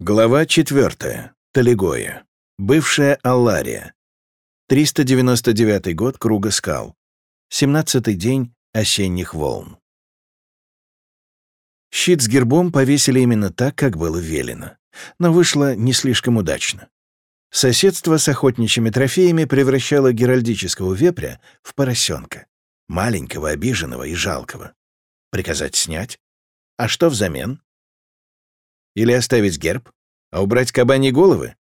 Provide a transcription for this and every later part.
Глава 4. Талигоя. Бывшая Аллария. 399 год Круга скал. 17-й день осенних волн. Щит с гербом повесили именно так, как было велено. Но вышло не слишком удачно. Соседство с охотничьими трофеями превращало геральдического вепря в поросенка. Маленького, обиженного и жалкого. Приказать снять? А что взамен? Или оставить герб? А убрать кабани головы?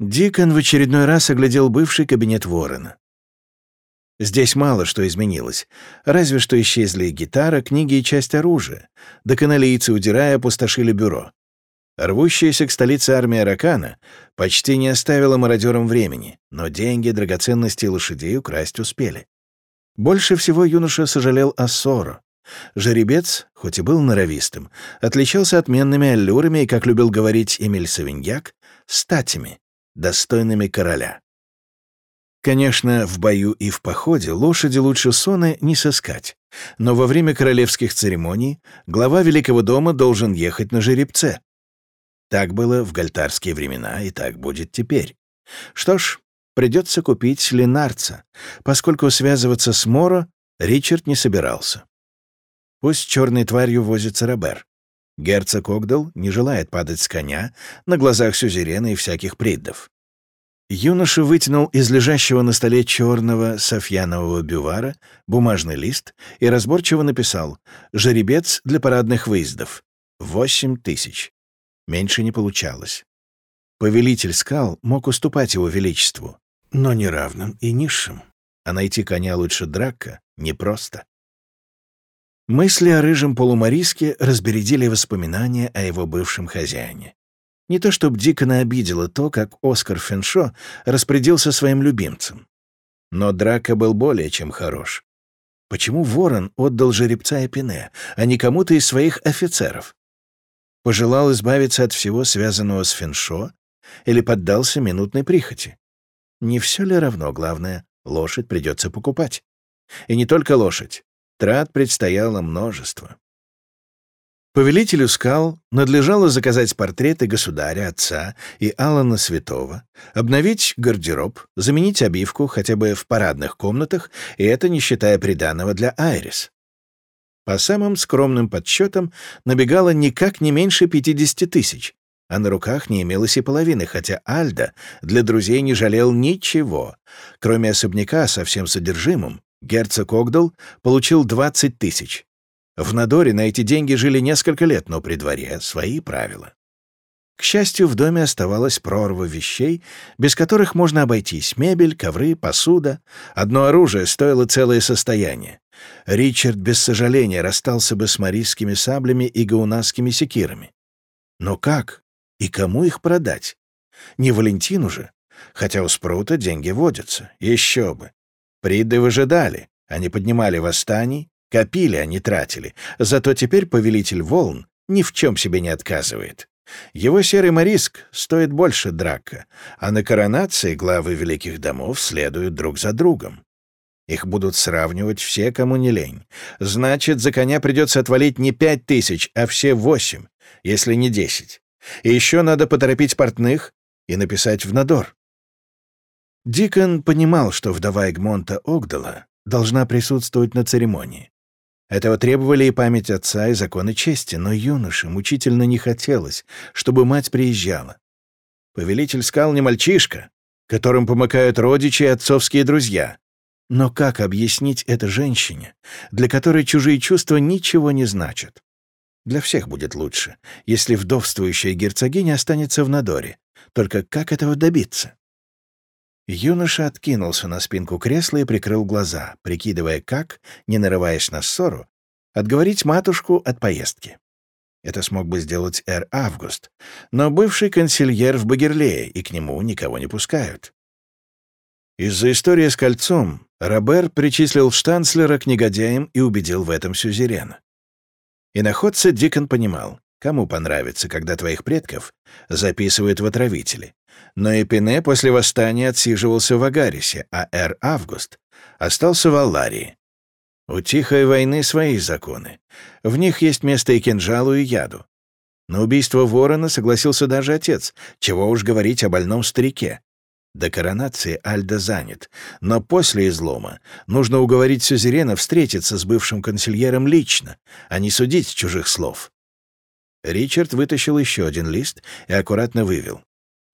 Дикон в очередной раз оглядел бывший кабинет Ворона. Здесь мало что изменилось, разве что исчезли гитара, книги и часть оружия. Да каналийцы, удирая, опустошили бюро. Рвущаяся к столице армия Ракана почти не оставила мародерам времени, но деньги, драгоценности и лошадей украсть успели. Больше всего юноша сожалел о Соро. Жеребец, хоть и был норовистым, отличался отменными аллюрами и, как любил говорить Эмиль Савиньяк, статями, достойными короля. Конечно, в бою и в походе лошади лучше соны не сыскать, но во время королевских церемоний глава Великого дома должен ехать на жеребце. Так было в гальтарские времена, и так будет теперь. Что ж, придется купить ленарца, поскольку связываться с Моро Ричард не собирался. Пусть черной тварью возится Робер. Герцог Огдал не желает падать с коня на глазах сюзерена и всяких приддов. Юноша вытянул из лежащего на столе черного софьянового бювара бумажный лист и разборчиво написал «Жеребец для парадных выездов. Восемь тысяч». Меньше не получалось. Повелитель скал мог уступать его величеству, но не равным и низшим. А найти коня лучше драка непросто. Мысли о рыжем полумариске разбередили воспоминания о его бывшем хозяине. Не то чтобы Дикона обидело то, как Оскар Феншо распорядился своим любимцем. Но Драка был более чем хорош. Почему Ворон отдал жеребца Эпине, а не кому-то из своих офицеров? Пожелал избавиться от всего, связанного с Феншо, или поддался минутной прихоти? Не все ли равно, главное, лошадь придется покупать? И не только лошадь. Трат предстояло множество. Повелителю скал надлежало заказать портреты государя, отца и Алана Святого, обновить гардероб, заменить обивку хотя бы в парадных комнатах, и это не считая приданого для Айрис. По самым скромным подсчетам набегало никак не меньше 50 тысяч, а на руках не имелось и половины, хотя Альда для друзей не жалел ничего, кроме особняка со всем содержимым, Герцог Огдал получил 20 тысяч. В Надоре на эти деньги жили несколько лет, но при дворе свои правила. К счастью, в доме оставалась прорва вещей, без которых можно обойтись. Мебель, ковры, посуда. Одно оружие стоило целое состояние. Ричард без сожаления расстался бы с марийскими саблями и гаунасскими секирами. Но как и кому их продать? Не Валентину же, хотя у Спрута деньги водятся. Еще бы. Приды выжидали, они поднимали восстаний, копили, а не тратили. Зато теперь повелитель волн ни в чем себе не отказывает. Его серый мориск стоит больше драка, а на коронации главы великих домов следуют друг за другом. Их будут сравнивать все, кому не лень. Значит, за коня придется отвалить не пять тысяч, а все восемь, если не десять. И еще надо поторопить портных и написать в надор. Дикон понимал, что вдова Эгмонта Огдала должна присутствовать на церемонии. Этого требовали и память отца, и законы чести, но юноше мучительно не хотелось, чтобы мать приезжала. Повелитель скал не мальчишка, которым помыкают родичи и отцовские друзья. Но как объяснить это женщине, для которой чужие чувства ничего не значат? Для всех будет лучше, если вдовствующая герцогиня останется в Надоре. Только как этого добиться? Юноша откинулся на спинку кресла и прикрыл глаза, прикидывая, как, не нарываясь на ссору, отговорить матушку от поездки. Это смог бы сделать Эр Август, но бывший консильер в Багерлее, и к нему никого не пускают. Из-за истории с кольцом Робер причислил штанцлера к негодяям и убедил в этом сюзерена. И находца Дикон понимал, кому понравится, когда твоих предков записывают в отравители, но Эпине после восстания отсиживался в Агарисе, а Эр Август остался в Алларии. У Тихой войны свои законы. В них есть место и кинжалу, и яду. На убийство ворона согласился даже отец, чего уж говорить о больном старике. До коронации Альда занят, но после излома нужно уговорить Сюзерена встретиться с бывшим консильером лично, а не судить чужих слов. Ричард вытащил еще один лист и аккуратно вывел.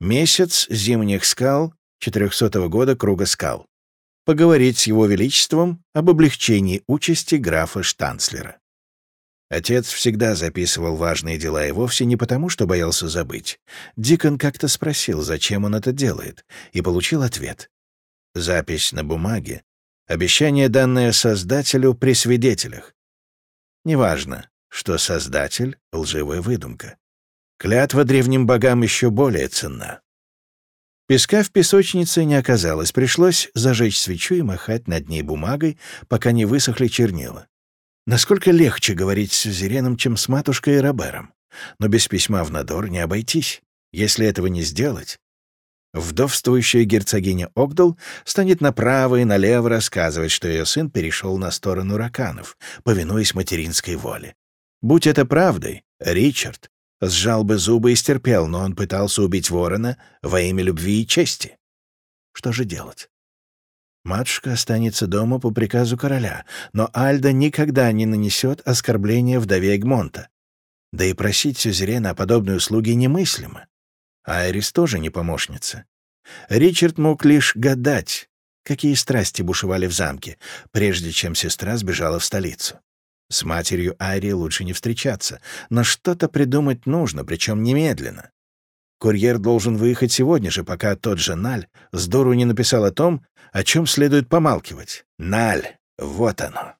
«Месяц зимних скал 400 года круга скал. Поговорить с его величеством об облегчении участи графа Штанцлера». Отец всегда записывал важные дела и вовсе не потому, что боялся забыть. Дикон как-то спросил, зачем он это делает, и получил ответ. Запись на бумаге, обещание, данное Создателю при свидетелях. Неважно, что Создатель — лживая выдумка. Клятва древним богам еще более ценна. Песка в песочнице не оказалось, пришлось зажечь свечу и махать над ней бумагой, пока не высохли чернила. Насколько легче говорить с Сюзереном, чем с матушкой и Робером. Но без письма в Надор не обойтись. Если этого не сделать, вдовствующая герцогиня Огдал станет направо и налево рассказывать, что ее сын перешел на сторону раканов, повинуясь материнской воле. Будь это правдой, Ричард сжал бы зубы и стерпел, но он пытался убить ворона во имя любви и чести. Что же делать? Матушка останется дома по приказу короля, но Альда никогда не нанесет оскорбления вдове Эгмонта. Да и просить Сюзерена о подобной услуге немыслимо. Айрис тоже не помощница. Ричард мог лишь гадать, какие страсти бушевали в замке, прежде чем сестра сбежала в столицу. С матерью Айри лучше не встречаться, но что-то придумать нужно, причем немедленно. Курьер должен выехать сегодня же, пока тот же Наль дуру не написал о том, о чем следует помалкивать. Наль, вот оно.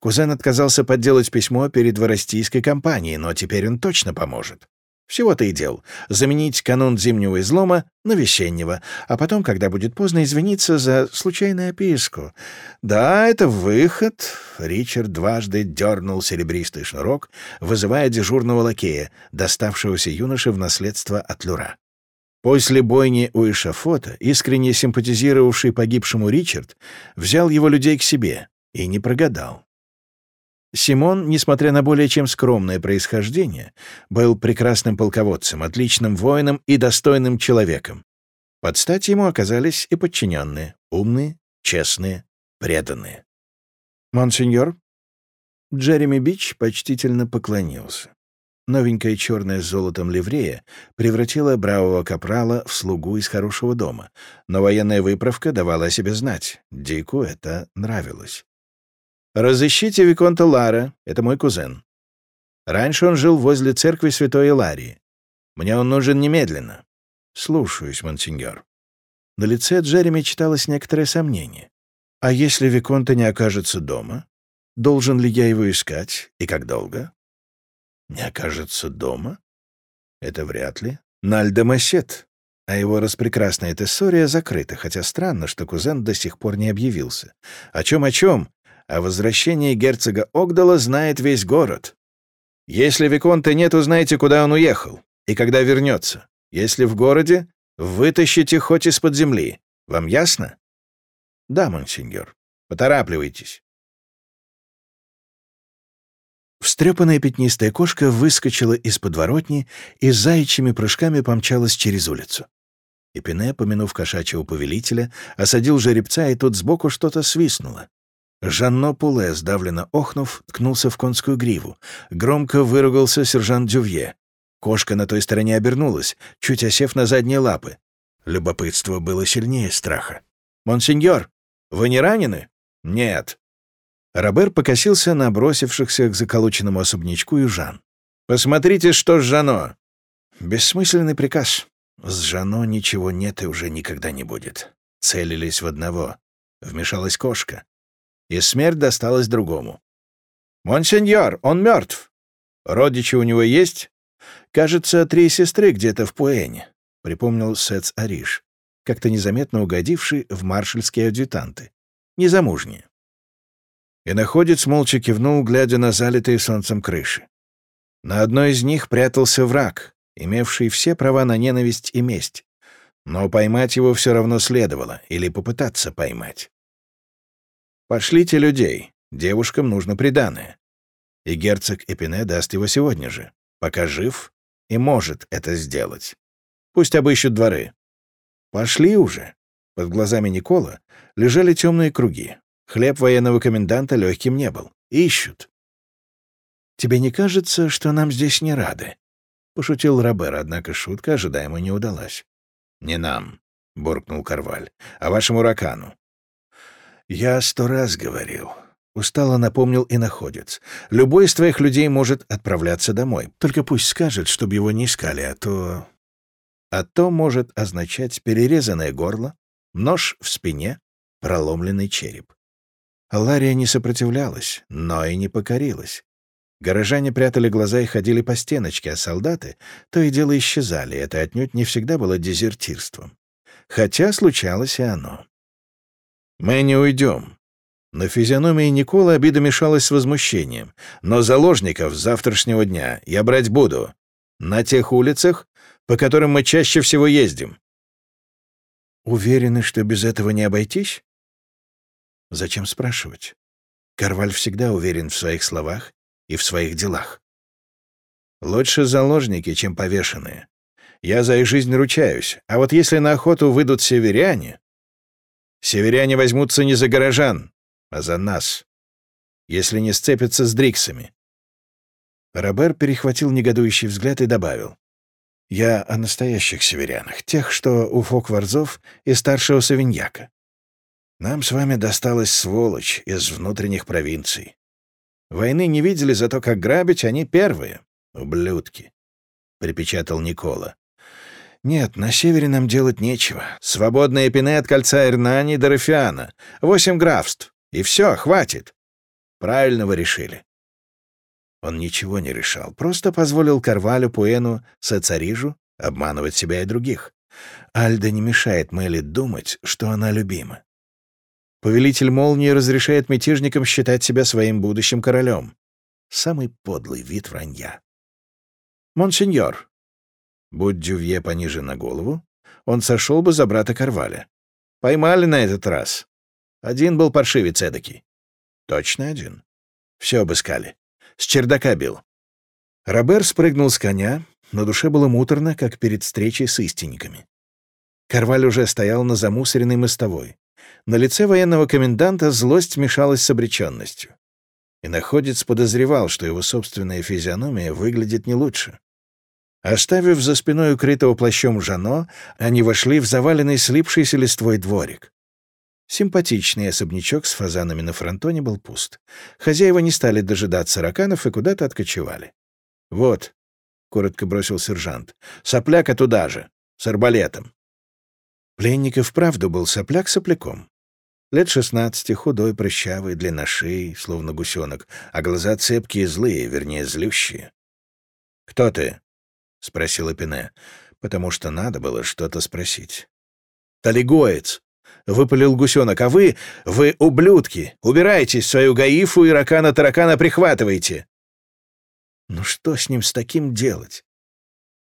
Кузен отказался подделать письмо перед воростийской компанией, но теперь он точно поможет. Всего-то и дел. Заменить канун зимнего излома на весеннего, а потом, когда будет поздно, извиниться за случайную описку. Да, это выход. Ричард дважды дернул серебристый шнурок, вызывая дежурного лакея, доставшегося юноше в наследство от Люра. После бойни у эшафота, искренне симпатизировавший погибшему Ричард, взял его людей к себе и не прогадал. Симон, несмотря на более чем скромное происхождение, был прекрасным полководцем, отличным воином и достойным человеком. Под стать ему оказались и подчиненные, умные, честные, преданные. «Монсеньор?» Джереми Бич почтительно поклонился. Новенькая черная с золотом ливрея превратила бравого капрала в слугу из хорошего дома, но военная выправка давала о себе знать. Дику это нравилось. «Разыщите Виконта Лара, это мой кузен. Раньше он жил возле церкви Святой Иларии. Мне он нужен немедленно». «Слушаюсь, монсеньор». На лице Джереми читалось некоторое сомнение. «А если Виконта не окажется дома? Должен ли я его искать? И как долго?» «Не окажется дома?» «Это вряд ли. Нальдомасет, а его распрекрасная тессория закрыта, хотя странно, что кузен до сих пор не объявился. О чем, о чем? О возвращении герцога Огдала знает весь город. Если Виконта нет, узнаете, куда он уехал и когда вернется. Если в городе, вытащите хоть из-под земли. Вам ясно? Да, монсеньор. Поторапливайтесь. Встрепанная пятнистая кошка выскочила из подворотни и заячьими прыжками помчалась через улицу. Эпине, помянув кошачьего повелителя, осадил жеребца, и тут сбоку что-то свистнуло. Жанно Пуле, сдавленно охнув, ткнулся в конскую гриву. Громко выругался сержант Дювье. Кошка на той стороне обернулась, чуть осев на задние лапы. Любопытство было сильнее страха. «Монсеньор, вы не ранены?» «Нет». Робер покосился на бросившихся к заколоченному особнячку южан. «Посмотрите, что с Жано!» Бессмысленный приказ. С Жано ничего нет и уже никогда не будет. Целились в одного. Вмешалась кошка и смерть досталась другому. «Монсеньор, он мертв. Родичи у него есть?» «Кажется, три сестры где-то в Пуэне», — припомнил Сец Ариш, как-то незаметно угодивший в маршальские адъютанты. Незамужние. И находец молча кивнул, глядя на залитые солнцем крыши. На одной из них прятался враг, имевший все права на ненависть и месть. Но поймать его все равно следовало, или попытаться поймать. Пошлите людей. Девушкам нужно приданое. И герцог Эпине даст его сегодня же. Пока жив, и может это сделать. Пусть обыщут дворы. Пошли уже. Под глазами Никола лежали темные круги. Хлеб военного коменданта легким не был. Ищут. «Тебе не кажется, что нам здесь не рады?» — пошутил Робер, однако шутка ожидаемо не удалась. «Не нам», — буркнул Карваль, — «а вашему ракану». «Я сто раз говорил», — устало напомнил и находец. «Любой из твоих людей может отправляться домой. Только пусть скажет, чтобы его не искали, а то...» «А то может означать перерезанное горло, нож в спине, проломленный череп». Лария не сопротивлялась, но и не покорилась. Горожане прятали глаза и ходили по стеночке, а солдаты то и дело исчезали, это отнюдь не всегда было дезертирством. Хотя случалось и оно. «Мы не уйдем». На физиономии Никола обида мешалась с возмущением. «Но заложников с завтрашнего дня я брать буду. На тех улицах, по которым мы чаще всего ездим». «Уверены, что без этого не обойтись?» Зачем спрашивать? Карваль всегда уверен в своих словах и в своих делах. Лучше заложники, чем повешенные. Я за их жизнь ручаюсь. А вот если на охоту выйдут северяне... Северяне возьмутся не за горожан, а за нас. Если не сцепятся с дриксами. Робер перехватил негодующий взгляд и добавил. «Я о настоящих северянах, тех, что у Фокварзов и старшего Савиньяка. Нам с вами досталась сволочь из внутренних провинций. Войны не видели, зато как грабить они первые. Ублюдки», — припечатал Никола. «Нет, на севере нам делать нечего. Свободные пины от кольца Эрнани до Рафиана. Восемь графств. И все, хватит. Правильно вы решили». Он ничего не решал, просто позволил Карвалю, Пуэну, Сацарижу обманывать себя и других. Альда не мешает Мелли думать, что она любима. Повелитель молнии разрешает мятежникам считать себя своим будущим королем. Самый подлый вид вранья. «Монсеньор», будь Дювье пониже на голову, он сошел бы за брата Карваля. Поймали на этот раз. Один был паршивец эдакий. Точно один. Все обыскали. С чердака бил. Робер спрыгнул с коня, на душе было муторно, как перед встречей с истинниками. Карваль уже стоял на замусоренной мостовой. На лице военного коменданта злость смешалась с обреченностью. И находец подозревал, что его собственная физиономия выглядит не лучше. Оставив за спиной укрытого плащом Жано, они вошли в заваленный слипшийся листвой дворик. Симпатичный особнячок с фазанами на фронтоне был пуст. Хозяева не стали дожидаться раканов и куда-то откочевали. «Вот», — коротко бросил сержант, — «сопляка туда же, с арбалетом». Пленник и вправду был сопляк сопляком. Лет шестнадцати, худой, прыщавый, длинношей, словно гусенок, а глаза цепкие, злые, вернее, злющие. «Кто ты?» — спросил Эпине, потому что надо было что-то спросить. «Талигоец!» — выпалил гусенок. «А вы, вы ублюдки! Убирайтесь свою гаифу и ракана-таракана прихватывайте!» «Ну что с ним с таким делать?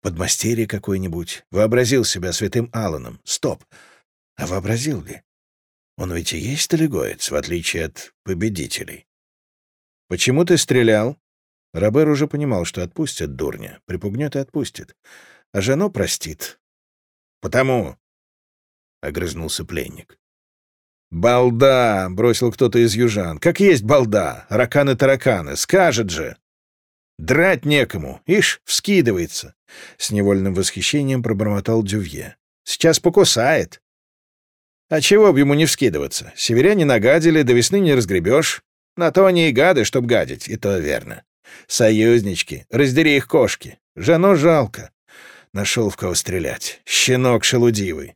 Подмастерье какой-нибудь. Вообразил себя святым Алланом. Стоп. А вообразил ли? Он ведь и есть талигоец, в отличие от победителей. «Почему ты стрелял?» Робер уже понимал, что отпустят дурня. Припугнет и отпустит. А Жано простит. «Потому...» — огрызнулся пленник. «Балда!» — бросил кто-то из южан. «Как есть балда! Раканы-тараканы! Скажет же!» Драть некому, ишь, вскидывается. С невольным восхищением пробормотал Дювье. Сейчас покусает. А чего б ему не вскидываться? Северяне нагадили, до весны не разгребешь. На то они и гады, чтоб гадить, и то верно. Союзнички, раздери их кошки. Жено жалко. Нашел в кого стрелять. Щенок шелудивый.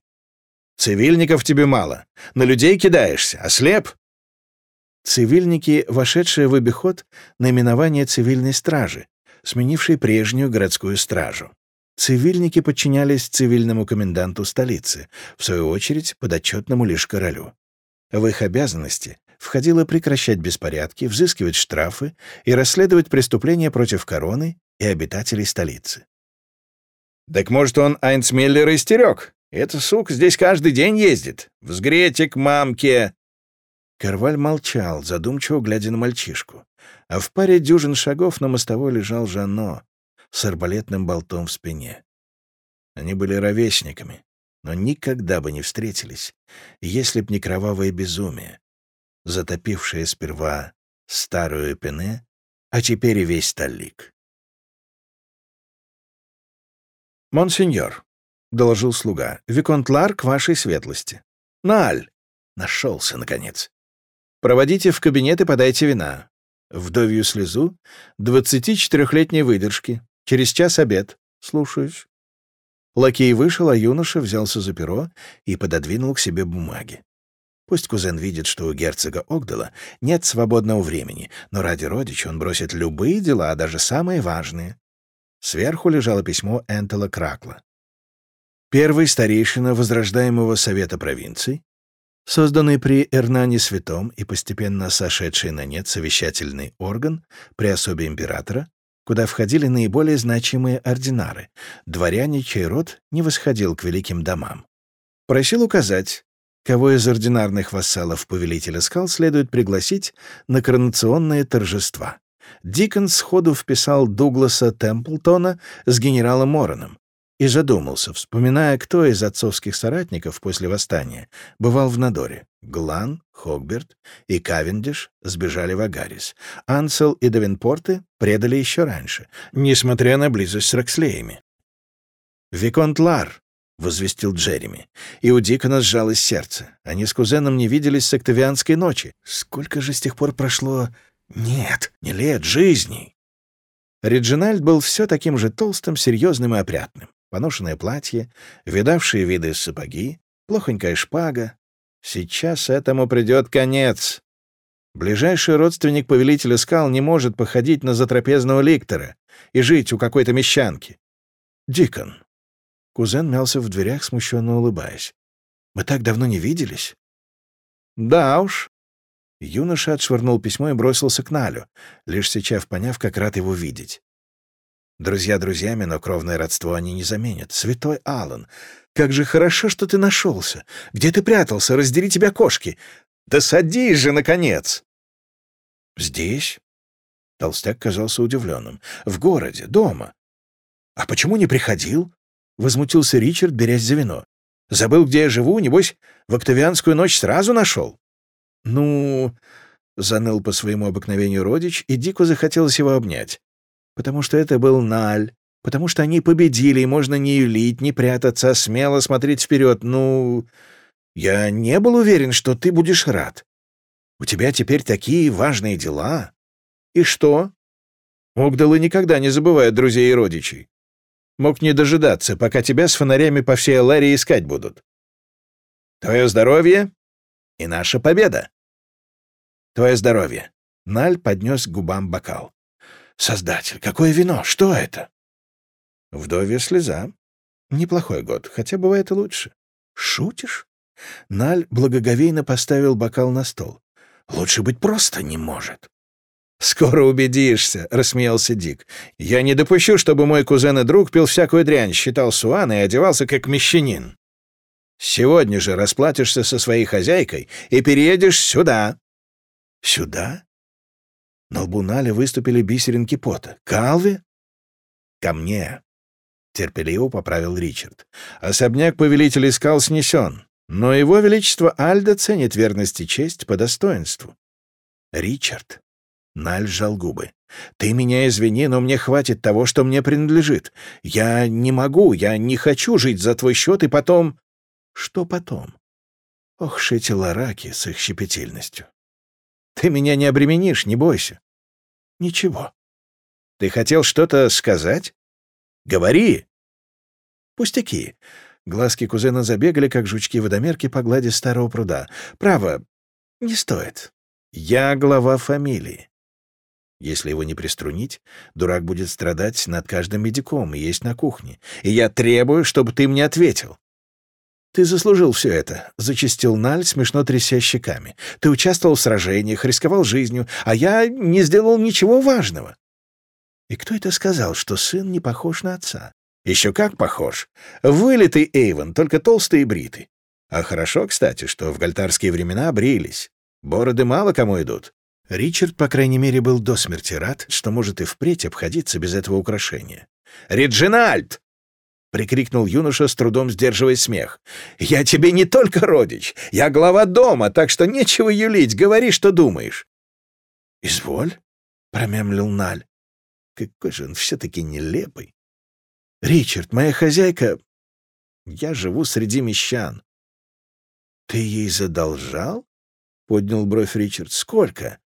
Цивильников тебе мало. На людей кидаешься, а слеп? Цивильники, вошедшие в обиход, наименование цивильной стражи, сменившей прежнюю городскую стражу. Цивильники подчинялись цивильному коменданту столицы, в свою очередь подотчетному лишь королю. В их обязанности входило прекращать беспорядки, взыскивать штрафы и расследовать преступления против короны и обитателей столицы. «Так может, он Айнцмеллера истерек? Эта сука здесь каждый день ездит. Взгрейте к мамке!» Карваль молчал, задумчиво глядя на мальчишку. А в паре дюжин шагов на мостовой лежал Жано. с арбалетным болтом в спине. Они были ровесниками, но никогда бы не встретились, если б не кровавое безумие, затопившее сперва старую Пене, а теперь и весь Таллик. «Монсеньор», — доложил слуга, — «Виконт Ларк вашей светлости». «Наль!» — нашелся, наконец. «Проводите в кабинет и подайте вина. Вдовью слезу, двадцати четырехлетней выдержки. Через час обед. Слушаюсь». Лакей вышел, а юноша взялся за перо и пододвинул к себе бумаги. Пусть кузен видит, что у герцога Огдала нет свободного времени, но ради родича он бросит любые дела, даже самые важные. Сверху лежало письмо Энтела Кракла. Первый старейшина возрождаемого Совета провинций, созданный при Эрнане Святом и постепенно сошедший на нет совещательный орган при особе императора, куда входили наиболее значимые ординары, дворяне, чей род не восходил к великим домам. Просил указать, кого из ординарных вассалов повелителя скал следует пригласить на коронационные торжества. Дикон сходу вписал Дугласа Темплтона с генералом Мороном и задумался, вспоминая, кто из отцовских соратников после восстания бывал в Надоре. Глан, Хогберт и Кавендиш сбежали в Агарис. Ансел и Давинпорты предали еще раньше, несмотря на близость с Рокслеями. «Виконт Лар», — возвестил Джереми, и у Дикона сжалось сердце. Они с кузеном не виделись с октавианской ночи. Сколько же с тех пор прошло нет, не лет, жизней. Реджинальд был все таким же толстым, серьезным и опрятным. Поношенное платье, видавшие виды сапоги, плохонькая шпага. Сейчас этому придет конец. Ближайший родственник повелителя скал не может походить на затрапезного ликтора и жить у какой-то мещанки. Дикон. Кузен мялся в дверях, смущенно улыбаясь. «Мы так давно не виделись?» «Да уж», Юноша отшвырнул письмо и бросился к Налю, лишь сейчас поняв, как рад его видеть. Друзья друзьями, но кровное родство они не заменят. Святой Аллан, как же хорошо, что ты нашелся. Где ты прятался? Раздери тебя кошки. Да садись же, наконец! Здесь? Толстяк казался удивленным. В городе, дома. А почему не приходил? Возмутился Ричард, берясь за вино. Забыл, где я живу? Небось, в Октавианскую ночь сразу нашел? «Ну...» — заныл по своему обыкновению родич, и Дику захотелось его обнять. Потому что это был Наль, потому что они победили, и можно не юлить, не прятаться, а смело смотреть вперед. Ну, я не был уверен, что ты будешь рад. У тебя теперь такие важные дела. И что? Огдалы никогда не забывают друзей и родичей. Мог не дожидаться, пока тебя с фонарями по всей Аларии искать будут. Твое здоровье и наша победа. Твое здоровье. Наль поднес к губам бокал. Создатель, какое вино? Что это? Вдовья слеза. Неплохой год, хотя бывает и лучше. Шутишь? Наль благоговейно поставил бокал на стол. Лучше быть просто не может. «Скоро убедишься», — рассмеялся Дик. «Я не допущу, чтобы мой кузен и друг пил всякую дрянь, считал суан и одевался как мещанин. Сегодня же расплатишься со своей хозяйкой и переедешь сюда. Сюда? На лбу Нали выступили бисеринки пота. Калви? Ко мне. Терпеливо поправил Ричард. Особняк повелителя скал снесен, но его величество Альда ценит верность и честь по достоинству. Ричард. Наль сжал губы. «Ты меня извини, но мне хватит того, что мне принадлежит. Я не могу, я не хочу жить за твой счет и потом...» «Что потом?» Ох, эти лараки с их щепетильностью. Ты меня не обременишь, не бойся. Ничего. Ты хотел что-то сказать? Говори. Пустяки. Глазки кузена забегали, как жучки-водомерки по глади старого пруда. Право, не стоит. Я глава фамилии. Если его не приструнить, дурак будет страдать над каждым медиком и есть на кухне. И я требую, чтобы ты мне ответил. «Ты заслужил все это», — зачистил Наль, смешно тряся щеками. «Ты участвовал в сражениях, рисковал жизнью, а я не сделал ничего важного». И кто это сказал, что сын не похож на отца? Еще как похож. Вылитый Эйвен, только толстый и бритый. А хорошо, кстати, что в гальтарские времена брились. Бороды мало кому идут. Ричард, по крайней мере, был до смерти рад, что может и впредь обходиться без этого украшения. «Реджинальд!» — прикрикнул юноша, с трудом сдерживая смех. «Я тебе не только родич, я глава дома, так что нечего юлить, говори, что думаешь». «Изволь», — промямлил Наль. «Какой же он все-таки нелепый». «Ричард, моя хозяйка... Я живу среди мещан». «Ты ей задолжал?» — поднял бровь Ричард. «Сколько?»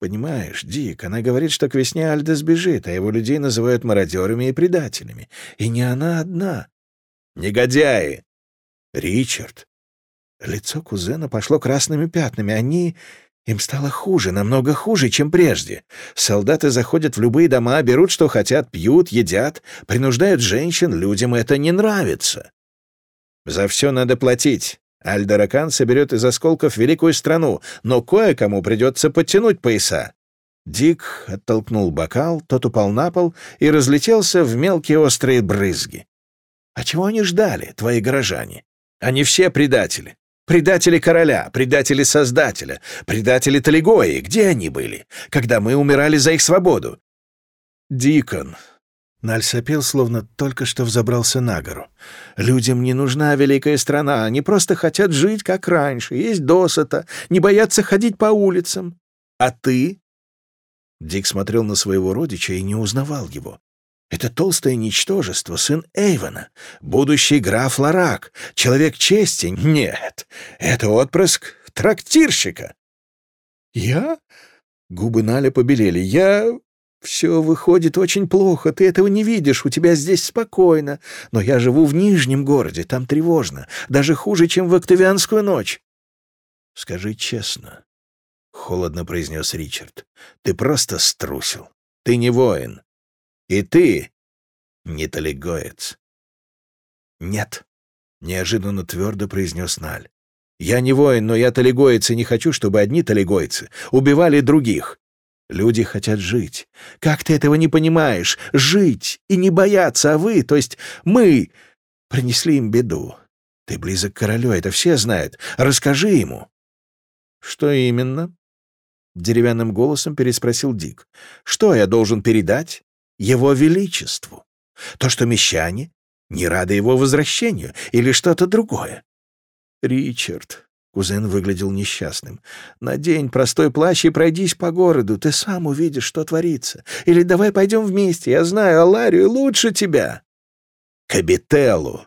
«Понимаешь, Дик, она говорит, что к весне Альда сбежит, а его людей называют мародерами и предателями. И не она одна. Негодяи!» «Ричард!» Лицо кузена пошло красными пятнами. Они... Им стало хуже, намного хуже, чем прежде. Солдаты заходят в любые дома, берут, что хотят, пьют, едят, принуждают женщин, людям это не нравится. За все надо платить. Альдаракан соберет из осколков великую страну, но кое-кому придется подтянуть пояса. Дик оттолкнул бокал, тот упал на пол и разлетелся в мелкие острые брызги. «А чего они ждали, твои горожане? Они все предатели. Предатели короля, предатели Создателя, предатели Талигои. Где они были, когда мы умирали за их свободу? Дикон. Наль сопел, словно только что взобрался на гору. Людям не нужна великая страна, они просто хотят жить, как раньше, есть досыта, не боятся ходить по улицам. А ты? Дик смотрел на своего родича и не узнавал его. Это толстое ничтожество, сын Эйвона, будущий граф Ларак, человек чести. Нет, это отпрыск трактирщика. Я? Губы Наля побелели. Я... Все выходит очень плохо, ты этого не видишь, у тебя здесь спокойно. Но я живу в Нижнем городе, там тревожно, даже хуже, чем в Октавианскую ночь. Скажи честно, — холодно произнес Ричард, — ты просто струсил. Ты не воин. И ты не талигоец. Нет, неожиданно твердо произнес Наль. Я не воин, но я талигоец и не хочу, чтобы одни талигойцы убивали других. Люди хотят жить. Как ты этого не понимаешь? Жить и не бояться, а вы, то есть мы, принесли им беду. Ты близок к королю, это все знают. Расскажи ему. Что именно? Деревянным голосом переспросил Дик. Что я должен передать? его величеству. То, что мещане не рады его возвращению или что-то другое. Ричард, кузен выглядел несчастным, надень простой плащ и пройдись по городу, ты сам увидишь, что творится. Или давай пойдем вместе, я знаю Аларию лучше тебя. Кабителлу.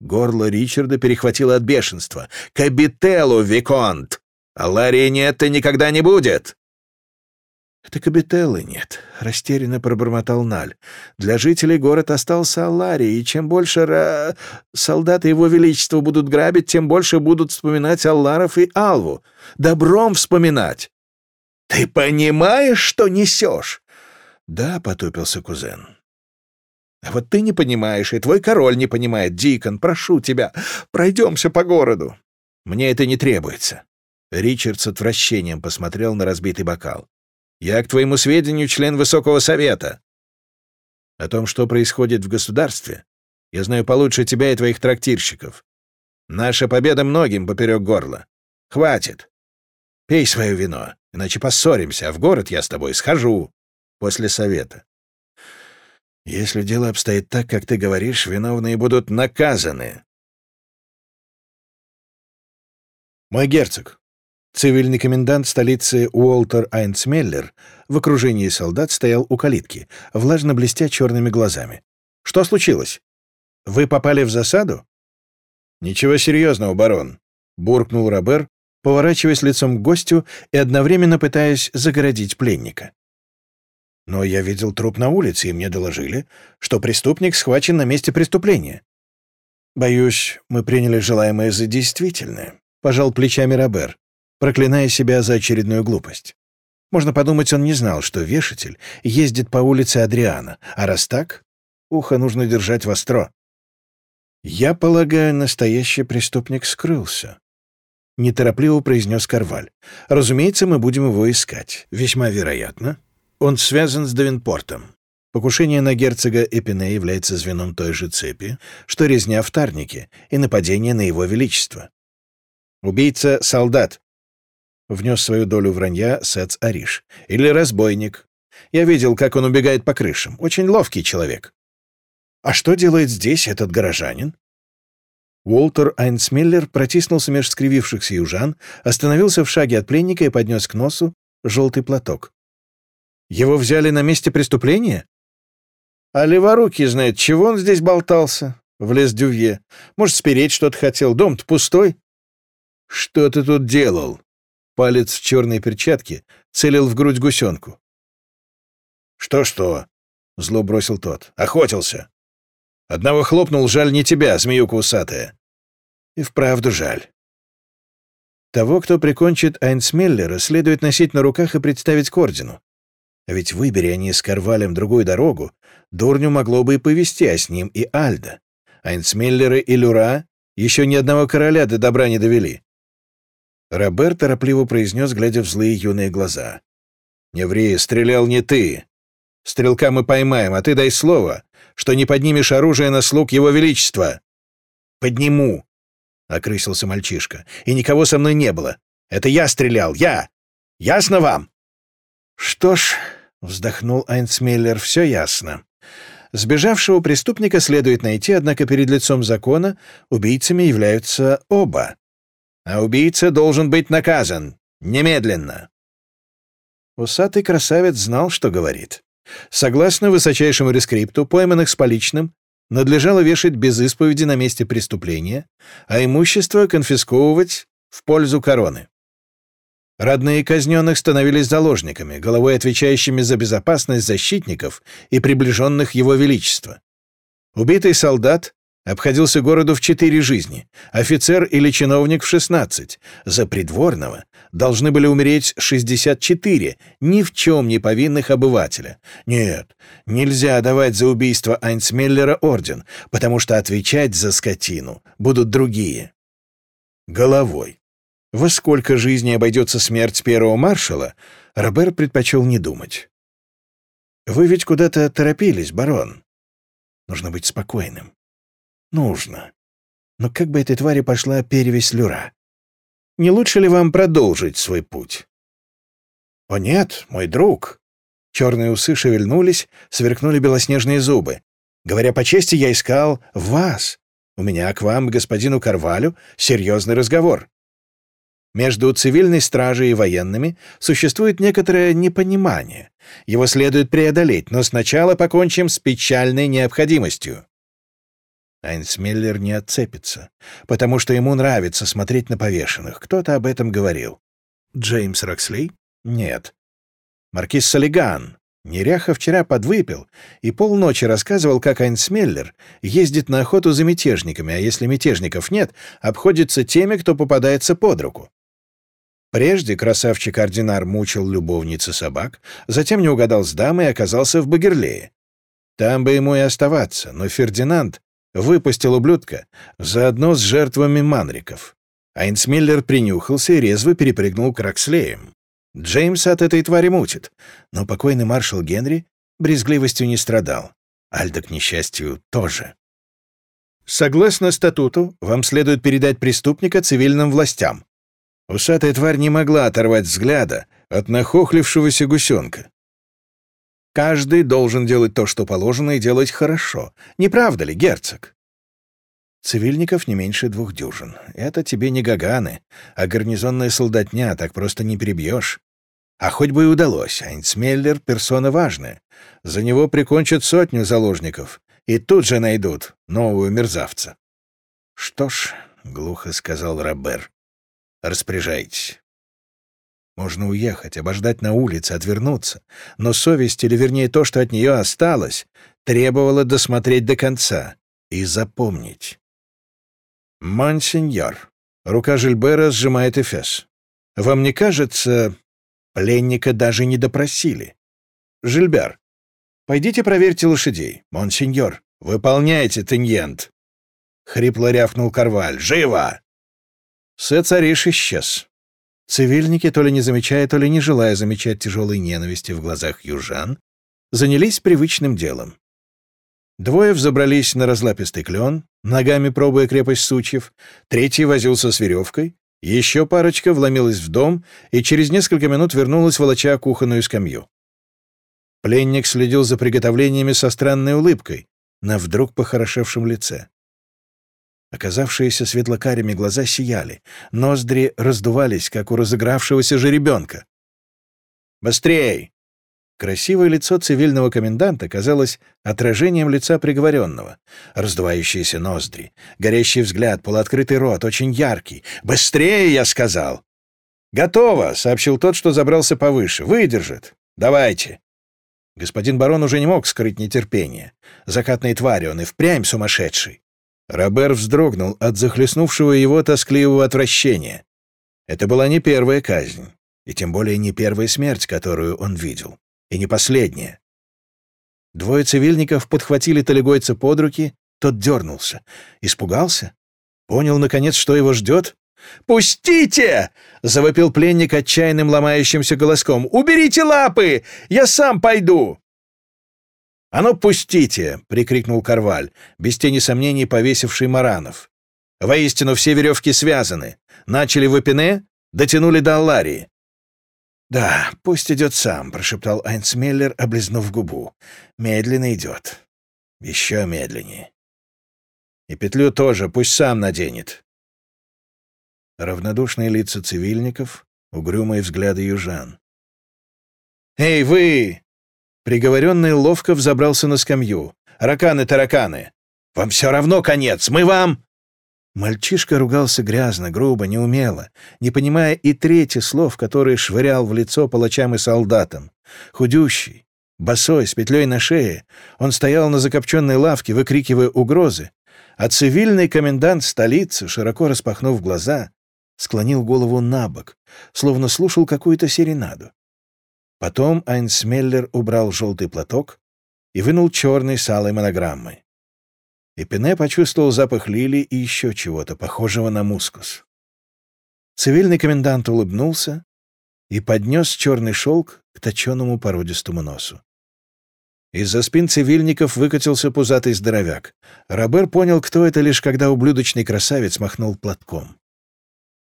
Горло Ричарда перехватило от бешенства. Кабителлу, Виконт! Аларии нет и никогда не будет. «Это Кабителлы нет», — растерянно пробормотал Наль. «Для жителей город остался Алларий, и чем больше ра... солдаты его величества будут грабить, тем больше будут вспоминать Алларов и Алву. Добром вспоминать!» «Ты понимаешь, что несешь?» «Да», — потупился кузен. «А вот ты не понимаешь, и твой король не понимает, Дикон, прошу тебя, пройдемся по городу». «Мне это не требуется». Ричард с отвращением посмотрел на разбитый бокал. Я, к твоему сведению, член Высокого Совета. О том, что происходит в государстве, я знаю получше тебя и твоих трактирщиков. Наша победа многим поперек горла. Хватит. Пей свое вино, иначе поссоримся, а в город я с тобой схожу после совета. Если дело обстоит так, как ты говоришь, виновные будут наказаны. Мой герцог, Цивильный комендант столицы Уолтер Айнцмеллер в окружении солдат стоял у калитки, влажно блестя черными глазами. «Что случилось? Вы попали в засаду?» «Ничего серьезного, барон», — буркнул Робер, поворачиваясь лицом к гостю и одновременно пытаясь загородить пленника. «Но я видел труп на улице, и мне доложили, что преступник схвачен на месте преступления». «Боюсь, мы приняли желаемое за действительное», — пожал плечами Робер проклиная себя за очередную глупость. Можно подумать, он не знал, что вешатель ездит по улице Адриана, а раз так, ухо нужно держать востро. «Я полагаю, настоящий преступник скрылся», — неторопливо произнес Карваль. «Разумеется, мы будем его искать. Весьма вероятно. Он связан с Давинпортом. Покушение на герцога Эпине является звеном той же цепи, что резня в Тарнике и нападение на его величество. Убийца — солдат, Внес свою долю вранья Сец Ариш. Или разбойник. Я видел, как он убегает по крышам. Очень ловкий человек. А что делает здесь этот горожанин? Уолтер Айнсмиллер протиснулся меж скривившихся южан, остановился в шаге от пленника и поднес к носу желтый платок. «Его взяли на месте преступления?» «А леворукий знает, чего он здесь болтался?» — влез Дювье. «Может, спереть что-то хотел? Дом-то пустой?» «Что ты тут делал?» Палец в черной перчатке целил в грудь гусенку. «Что-что?» — зло бросил тот. «Охотился. Одного хлопнул, жаль не тебя, змеюка усатая». «И вправду жаль». Того, кто прикончит Айнсмеллера, следует носить на руках и представить к ордену. А ведь выбери они с Карвалем другую дорогу, Дурню могло бы и повести, а с ним и Альда. Айнсмеллеры и Люра еще ни одного короля до добра не довели. Роберт торопливо произнес, глядя в злые юные глаза. «Не ври, стрелял не ты. Стрелка мы поймаем, а ты дай слово, что не поднимешь оружие на слуг его величества». «Подниму», — окрысился мальчишка. «И никого со мной не было. Это я стрелял, я! Ясно вам?» «Что ж», — вздохнул Айнцмеллер, — «все ясно. Сбежавшего преступника следует найти, однако перед лицом закона убийцами являются оба а убийца должен быть наказан. Немедленно. Усатый красавец знал, что говорит. Согласно высочайшему рескрипту, пойманных с поличным надлежало вешать без исповеди на месте преступления, а имущество конфисковывать в пользу короны. Родные казненных становились заложниками, головой отвечающими за безопасность защитников и приближенных его величества. Убитый солдат Обходился городу в четыре жизни, офицер или чиновник в шестнадцать. За придворного должны были умереть шестьдесят четыре ни в чем не повинных обывателя. Нет, нельзя давать за убийство Айнцмеллера орден, потому что отвечать за скотину будут другие. Головой. Во сколько жизней обойдется смерть первого маршала, Робер предпочел не думать. «Вы ведь куда-то торопились, барон. Нужно быть спокойным. Нужно. Но как бы этой твари пошла перевесь люра? Не лучше ли вам продолжить свой путь? О нет, мой друг. Черные усы шевельнулись, сверкнули белоснежные зубы. Говоря по чести, я искал вас. У меня к вам, господину Карвалю, серьезный разговор. Между цивильной стражей и военными существует некоторое непонимание. Его следует преодолеть, но сначала покончим с печальной необходимостью. Айнсмиллер не отцепится, потому что ему нравится смотреть на повешенных. Кто-то об этом говорил. Джеймс Роксли? Нет. Маркиз Солиган. Неряха вчера подвыпил и полночи рассказывал, как Айнсмеллер ездит на охоту за мятежниками, а если мятежников нет, обходится теми, кто попадается под руку. Прежде красавчик-ординар мучил любовницы собак, затем не угадал с дамой и оказался в Багерлее. Там бы ему и оставаться, но Фердинанд выпустил ублюдка заодно с жертвами манриков. Айнсмиллер принюхался и резво перепрыгнул к Рокслеям. Джеймс от этой твари мутит, но покойный маршал Генри брезгливостью не страдал. Альда, к несчастью, тоже. Согласно статуту, вам следует передать преступника цивильным властям. Усатая тварь не могла оторвать взгляда от нахохлившегося гусенка. Каждый должен делать то, что положено, и делать хорошо. Не правда ли, герцог? Цивильников не меньше двух дюжин. Это тебе не гаганы, а гарнизонная солдатня, так просто не перебьешь. А хоть бы и удалось, Айнцмеллер — персона важная. За него прикончат сотню заложников, и тут же найдут нового мерзавца. — Что ж, — глухо сказал Робер, — распоряжайтесь. Можно уехать, обождать на улице, отвернуться. Но совесть, или вернее то, что от нее осталось, требовала досмотреть до конца и запомнить. «Монсеньор», — рука Жильбера сжимает Эфес. «Вам не кажется, пленника даже не допросили?» «Жильбер, пойдите проверьте лошадей. Монсеньор, выполняйте, Теньент!» Хрипло рявкнул Карваль. «Живо!» Сэ-цариш исчез. Цивильники, то ли не замечая, то ли не желая замечать тяжелой ненависти в глазах южан, занялись привычным делом. Двое взобрались на разлапистый клен, ногами пробуя крепость сучьев, третий возился с веревкой, еще парочка вломилась в дом и через несколько минут вернулась, волоча кухонную скамью. Пленник следил за приготовлениями со странной улыбкой, на вдруг похорошевшем лице. Оказавшиеся светлокарими глаза сияли, ноздри раздувались, как у разыгравшегося жеребенка. «Быстрей!» Красивое лицо цивильного коменданта казалось отражением лица приговоренного. Раздувающиеся ноздри, горящий взгляд, полуоткрытый рот, очень яркий. «Быстрее!» — я сказал. «Готово!» — сообщил тот, что забрался повыше. «Выдержит. Давайте!» Господин барон уже не мог скрыть нетерпение. Закатные твари, он и впрямь сумасшедший. Робер вздрогнул от захлестнувшего его тоскливого отвращения. Это была не первая казнь, и тем более не первая смерть, которую он видел, и не последняя. Двое цивильников подхватили талигойца под руки, тот дернулся. Испугался? Понял, наконец, что его ждет? «Пустите!» — завопил пленник отчаянным ломающимся голоском. «Уберите лапы! Я сам пойду!» «А ну, пустите!» — прикрикнул Карваль, без тени сомнений повесивший Маранов. «Воистину, все веревки связаны. Начали в Эпине, дотянули до Алларии». «Да, пусть идет сам», — прошептал Айнцмеллер, облизнув губу. «Медленно идет. Еще медленнее. И петлю тоже пусть сам наденет». Равнодушные лица цивильников, угрюмые взгляды южан. «Эй, вы!» Приговоренный ловко взобрался на скамью. «Раканы-тараканы! Вам все равно конец! Мы вам...» Мальчишка ругался грязно, грубо, неумело, не понимая и трети слов, которые швырял в лицо палачам и солдатам. Худющий, босой, с петлей на шее, он стоял на закопченной лавке, выкрикивая угрозы, а цивильный комендант столицы, широко распахнув глаза, склонил голову на бок, словно слушал какую-то серенаду. Потом Айнсмеллер убрал желтый платок и вынул черный с алой монограммой. И Пене почувствовал запах лилии и еще чего-то, похожего на мускус. Цивильный комендант улыбнулся и поднес черный шелк к точенному породистому носу. Из-за спин цивильников выкатился пузатый здоровяк. Робер понял, кто это, лишь когда ублюдочный красавец махнул платком.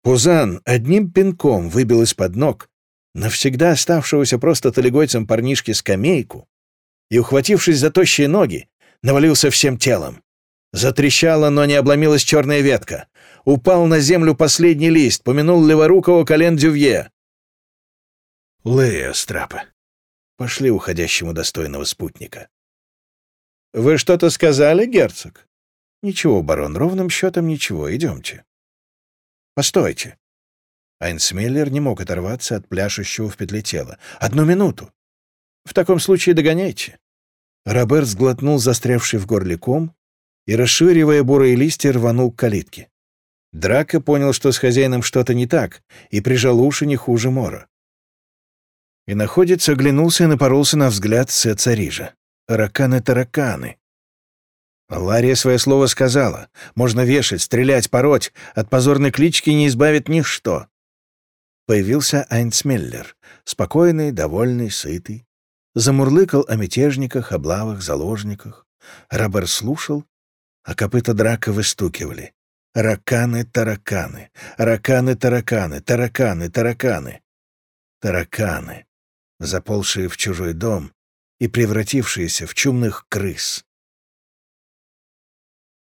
Пузан одним пинком выбил из-под ног навсегда оставшегося просто талигойцем парнишки скамейку и, ухватившись за тощие ноги, навалился всем телом. Затрещала, но не обломилась черная ветка. Упал на землю последний лист, помянул леворукого колен Дювье. Лея Страпа. Пошли уходящему достойного спутника. «Вы что-то сказали, герцог?» «Ничего, барон, ровным счетом ничего. Идемте». «Постойте. Айнсмеллер не мог оторваться от пляшущего в петле тела. «Одну минуту!» «В таком случае догоняйте!» Роберт сглотнул застрявший в горле ком и, расширивая бурые листья, рванул к калитке. Драко понял, что с хозяином что-то не так, и прижал уши не хуже Мора. И находец оглянулся и напоролся на взгляд Сецарижа. «Тараканы-тараканы!» Лария свое слово сказала. Можно вешать, стрелять, пороть. От позорной клички не избавит ничто. Появился Айнцмеллер, спокойный, довольный, сытый. Замурлыкал о мятежниках, облавах, заложниках. Рабер слушал, а копыта драка выстукивали. Раканы, тараканы, раканы, тараканы, тараканы, тараканы. Тараканы, заползшие в чужой дом и превратившиеся в чумных крыс.